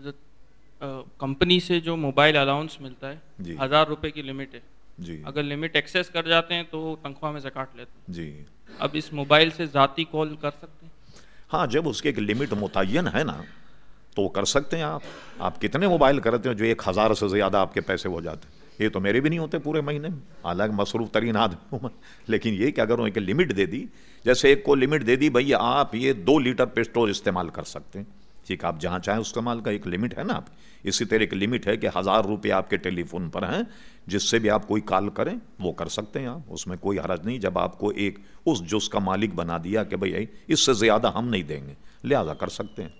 حضرت کمپنی سے جو موبائل الاؤنس ملتا ہے جی۔ ہزار روپے کی لمٹ ہے۔ جی۔ اگر لمٹ ایکسیس کر جاتے ہیں تو تنخواہ میں سے کاٹ لیتے ہیں۔ جی۔ اب اس موبائل سے ذاتی کال کر سکتے ہیں؟ ہاں جب اس کی ایک لمٹ متعین ہے نا تو کر سکتے ہیں آپ۔ آپ کتنے موبائل کرتے ہیں جو ایک ہزار سے زیادہ آپ کے پیسے ہو جاتے ہیں؟ یہ تو میرے بھی نہیں ہوتے پورے مہینے۔ میں حالانکہ مصروف ترین آدمی ہوں لیکن یہ کہ اگر انہوں ایک لمٹ دے دی جیسے ایک کو لمٹ دے دی بھائی آپ یہ دو لیٹر پیٹرول استعمال کر سکتے ہیں۔ جی، ٹھیک آپ جہاں چاہیں اس کمال کا ایک لمٹ ہے نا آپ اسی طرح ایک لمٹ ہے کہ ہزار روپے آپ کے ٹیلی فون پر ہیں، جس سے بھی آپ کوئی کال کریں، وہ کر سکتے ہیں آپ۔ اس میں کوئی حرج نہیں، جب آپ کو ایک اس جز کا مالک بنا دیا کہ بھائی، اس سے زیادہ ہم نہیں دیں گے، لہٰذا کر سکتے ہیں۔